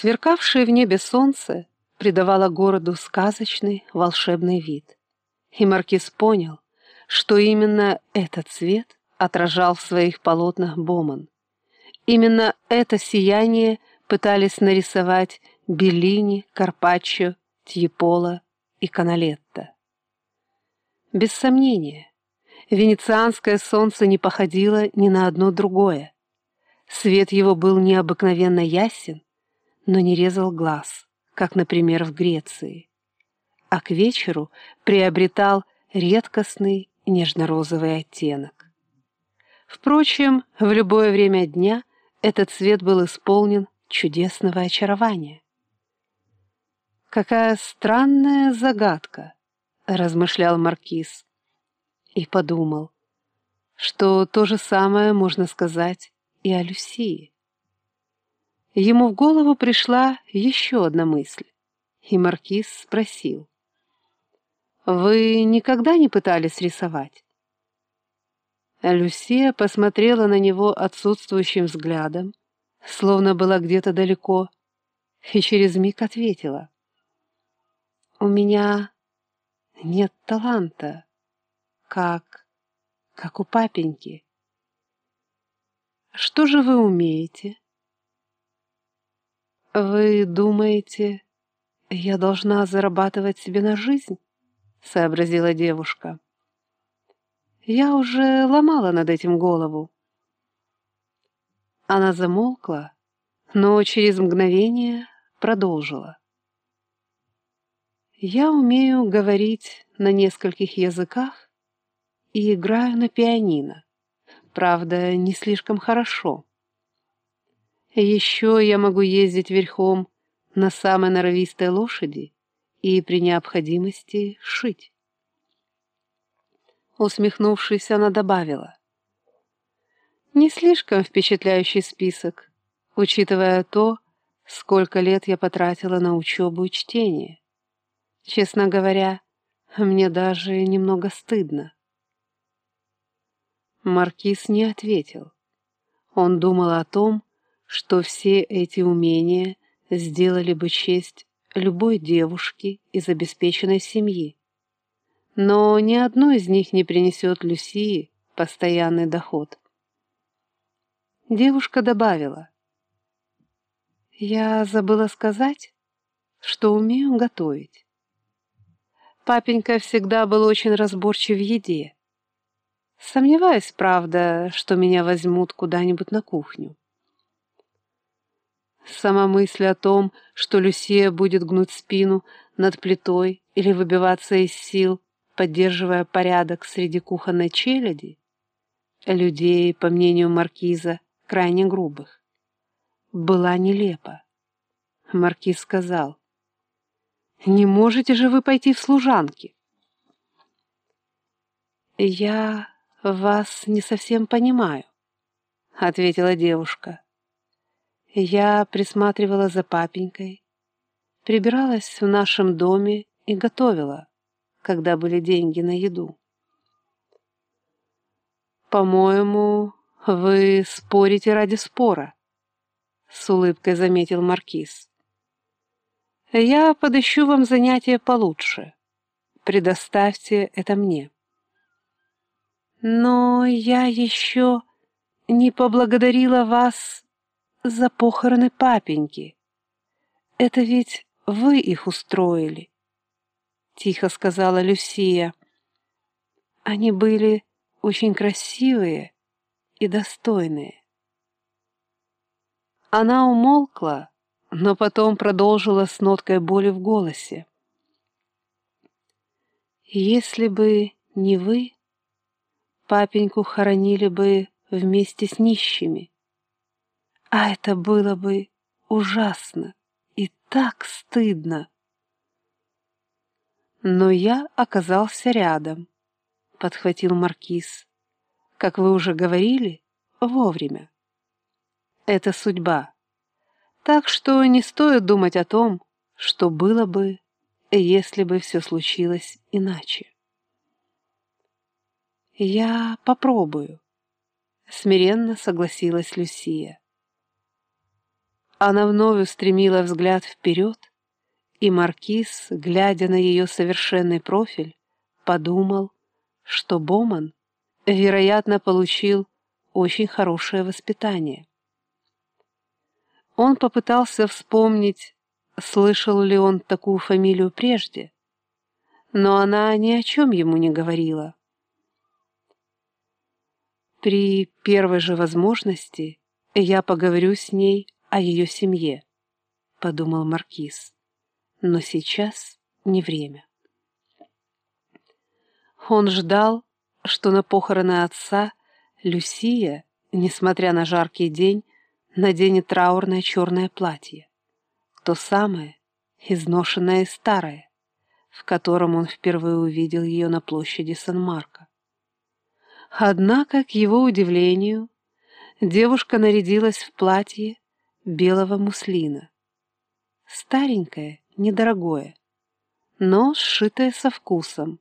Сверкавшее в небе солнце придавало городу сказочный волшебный вид. И Маркиз понял, что именно этот цвет отражал в своих полотнах Боман. Именно это сияние пытались нарисовать Беллини, Карпаччо, Тьепола и Каналетто. Без сомнения, венецианское солнце не походило ни на одно другое. Свет его был необыкновенно ясен, но не резал глаз, как, например, в Греции. А к вечеру приобретал редкостный нежно-розовый оттенок. Впрочем, в любое время дня этот цвет был исполнен чудесного очарования. «Какая странная загадка!» — размышлял Маркиз. И подумал, что то же самое можно сказать и о Люсии. Ему в голову пришла еще одна мысль, и Маркиз спросил. «Вы никогда не пытались рисовать?» Люсия посмотрела на него отсутствующим взглядом, словно была где-то далеко, и через миг ответила. «У меня нет таланта, как... как у папеньки». «Что же вы умеете?» «Вы думаете, я должна зарабатывать себе на жизнь?» — сообразила девушка. Я уже ломала над этим голову. Она замолкла, но через мгновение продолжила. Я умею говорить на нескольких языках и играю на пианино. Правда, не слишком хорошо. Еще я могу ездить верхом на самой норовистой лошади и при необходимости шить. Усмехнувшись, она добавила. Не слишком впечатляющий список, учитывая то, сколько лет я потратила на учебу и чтение. Честно говоря, мне даже немного стыдно. Маркиз не ответил. Он думал о том, что все эти умения сделали бы честь любой девушке из обеспеченной семьи но ни одно из них не принесет Люсии постоянный доход. Девушка добавила. «Я забыла сказать, что умею готовить. Папенька всегда был очень разборчив в еде. Сомневаюсь, правда, что меня возьмут куда-нибудь на кухню. Сама мысль о том, что Люсия будет гнуть спину над плитой или выбиваться из сил, поддерживая порядок среди кухонной челяди, людей, по мнению маркиза, крайне грубых, была нелепа. Маркиз сказал, «Не можете же вы пойти в служанки?» «Я вас не совсем понимаю», — ответила девушка. «Я присматривала за папенькой, прибиралась в нашем доме и готовила когда были деньги на еду. «По-моему, вы спорите ради спора», — с улыбкой заметил Маркиз. «Я подыщу вам занятие получше. Предоставьте это мне». «Но я еще не поблагодарила вас за похороны папеньки. Это ведь вы их устроили» тихо сказала Люсия. Они были очень красивые и достойные. Она умолкла, но потом продолжила с ноткой боли в голосе. «Если бы не вы, папеньку хоронили бы вместе с нищими, а это было бы ужасно и так стыдно!» Но я оказался рядом, — подхватил Маркиз. Как вы уже говорили, вовремя. Это судьба. Так что не стоит думать о том, что было бы, если бы все случилось иначе. «Я попробую», — смиренно согласилась Люсия. Она вновь устремила взгляд вперед, и Маркиз, глядя на ее совершенный профиль, подумал, что Боман, вероятно, получил очень хорошее воспитание. Он попытался вспомнить, слышал ли он такую фамилию прежде, но она ни о чем ему не говорила. При первой же возможности я поговорю с ней о ее семье, — подумал Маркиз. Но сейчас не время. Он ждал, что на похороны отца Люсия, несмотря на жаркий день, наденет траурное черное платье. То самое, изношенное и старое, в котором он впервые увидел ее на площади Сан-Марко. Однако, к его удивлению, девушка нарядилась в платье белого муслина. Старенькое, недорогое, но сшитое со вкусом,